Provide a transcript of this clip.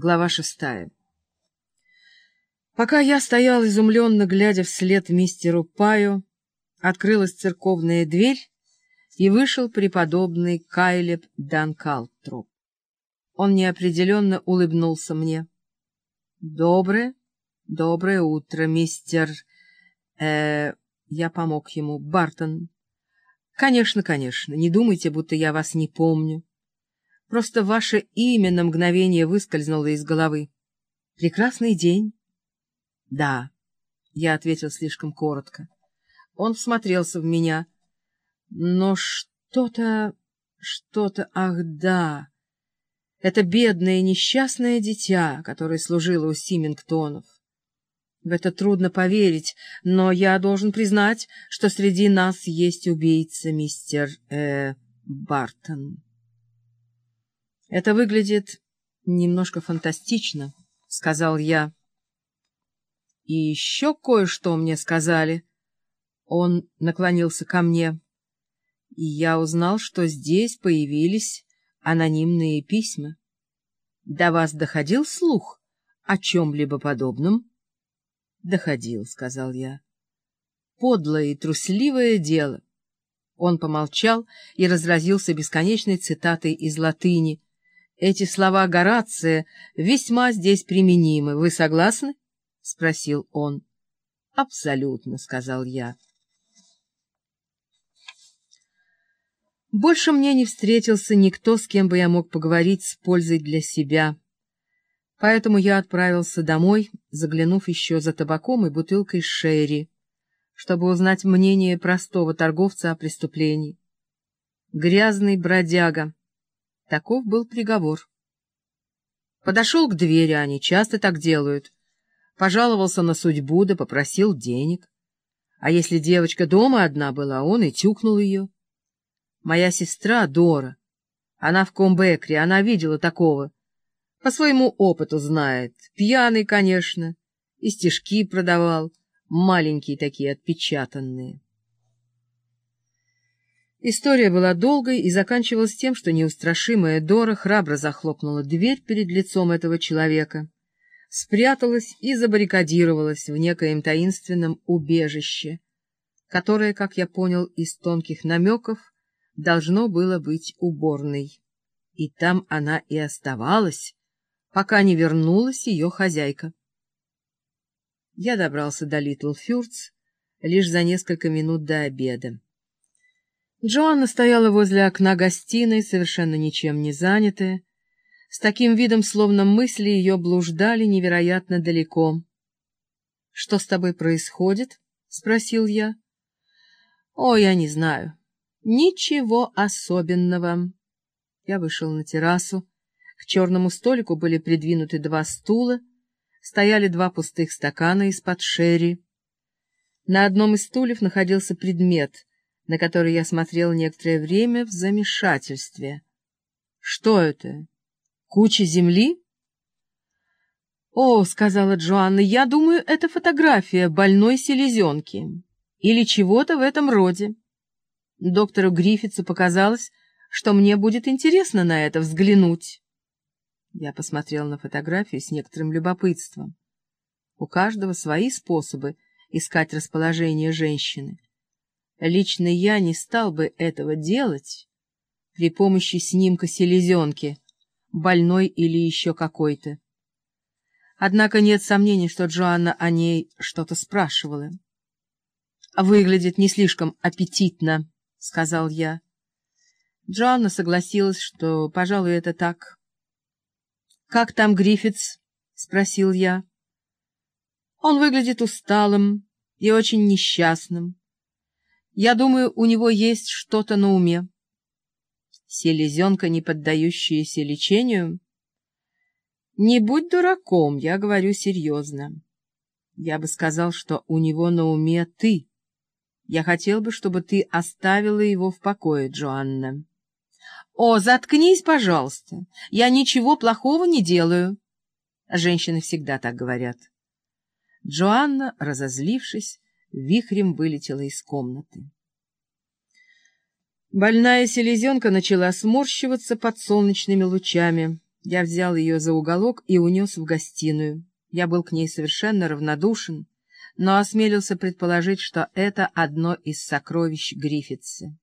Глава шестая. Пока я стоял изумленно, глядя вслед мистеру Паю, открылась церковная дверь, и вышел преподобный Кайлеб Данкалтроп. Он неопределенно улыбнулся мне. — Доброе, доброе утро, мистер... Э, я помог ему. Бартон. — Конечно, конечно, не думайте, будто я вас не помню. Просто ваше имя на мгновение выскользнуло из головы. Прекрасный день. — Да, — я ответил слишком коротко. Он всмотрелся в меня. Но что-то... что-то... Ах, да! Это бедное несчастное дитя, которое служило у Симингтонов. В это трудно поверить, но я должен признать, что среди нас есть убийца, мистер э, Бартон. Это выглядит немножко фантастично, — сказал я. И еще кое-что мне сказали. Он наклонился ко мне, и я узнал, что здесь появились анонимные письма. До вас доходил слух о чем-либо подобном? — Доходил, — сказал я. — Подлое и трусливое дело. Он помолчал и разразился бесконечной цитатой из латыни — эти слова Горация весьма здесь применимы. Вы согласны? — спросил он. — Абсолютно, — сказал я. Больше мне не встретился никто, с кем бы я мог поговорить с пользой для себя. Поэтому я отправился домой, заглянув еще за табаком и бутылкой шерри, чтобы узнать мнение простого торговца о преступлении. Грязный бродяга — Таков был приговор. Подошел к двери, они часто так делают. Пожаловался на судьбу, да попросил денег. А если девочка дома одна была, он и тюкнул ее. Моя сестра Дора, она в Комбекре, она видела такого. По своему опыту знает. Пьяный, конечно, и стишки продавал, маленькие такие, отпечатанные. История была долгой и заканчивалась тем, что неустрашимая Дора храбро захлопнула дверь перед лицом этого человека, спряталась и забаррикадировалась в некоем таинственном убежище, которое, как я понял из тонких намеков, должно было быть уборной. И там она и оставалась, пока не вернулась ее хозяйка. Я добрался до Литл Фюрц лишь за несколько минут до обеда. Джоанна стояла возле окна гостиной, совершенно ничем не занятая, с таким видом, словно мысли ее блуждали невероятно далеко. — Что с тобой происходит? — спросил я. — О, я не знаю. Ничего особенного. Я вышел на террасу. К черному столику были придвинуты два стула, стояли два пустых стакана из-под шерри. На одном из стульев находился предмет — на который я смотрел некоторое время в замешательстве. «Что это? Куча земли?» «О, — сказала Джоанна, — я думаю, это фотография больной селезенки или чего-то в этом роде. Доктору Гриффитсу показалось, что мне будет интересно на это взглянуть». Я посмотрел на фотографию с некоторым любопытством. У каждого свои способы искать расположение женщины. Лично я не стал бы этого делать при помощи снимка селезенки, больной или еще какой-то. Однако нет сомнений, что Джоанна о ней что-то спрашивала. «Выглядит не слишком аппетитно», — сказал я. Джоанна согласилась, что, пожалуй, это так. «Как там Гриффитс?» — спросил я. «Он выглядит усталым и очень несчастным. Я думаю, у него есть что-то на уме. Селезенка, не поддающаяся лечению? Не будь дураком, я говорю серьезно. Я бы сказал, что у него на уме ты. Я хотел бы, чтобы ты оставила его в покое, Джоанна. О, заткнись, пожалуйста. Я ничего плохого не делаю. Женщины всегда так говорят. Джоанна, разозлившись, вихрем вылетела из комнаты. Больная селезенка начала сморщиваться под солнечными лучами. Я взял ее за уголок и унес в гостиную. Я был к ней совершенно равнодушен, но осмелился предположить, что это одно из сокровищ Гриффитса.